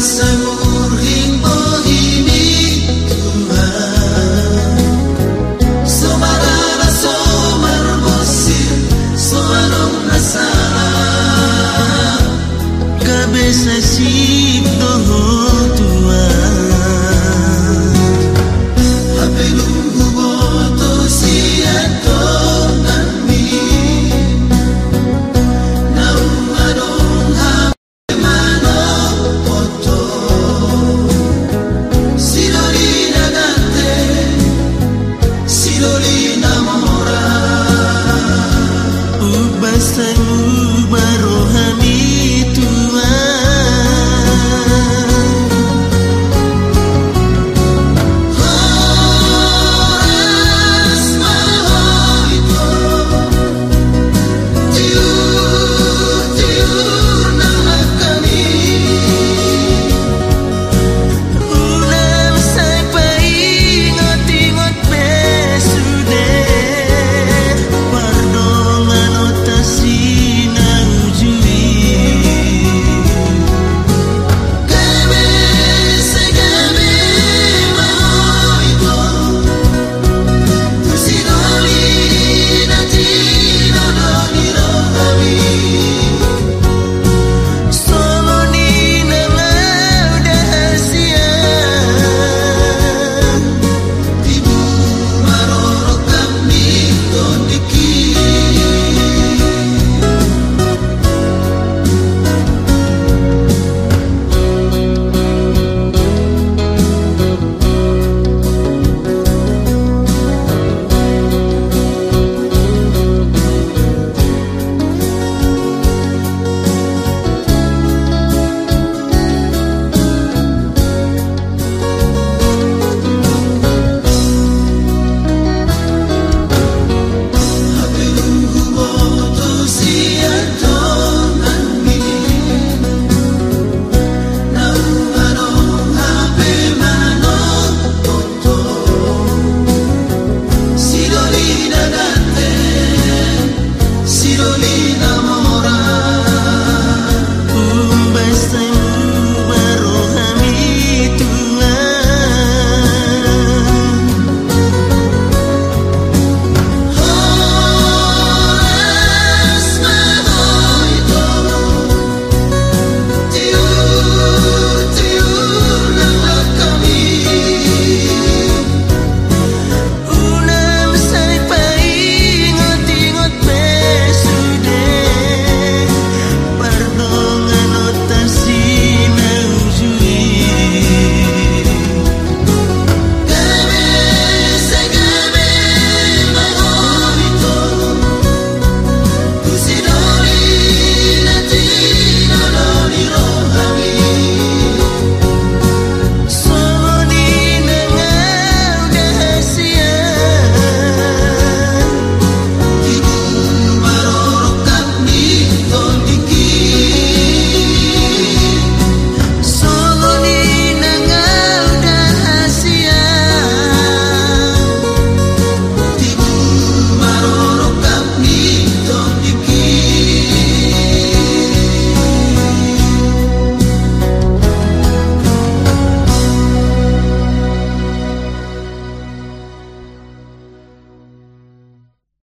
summer.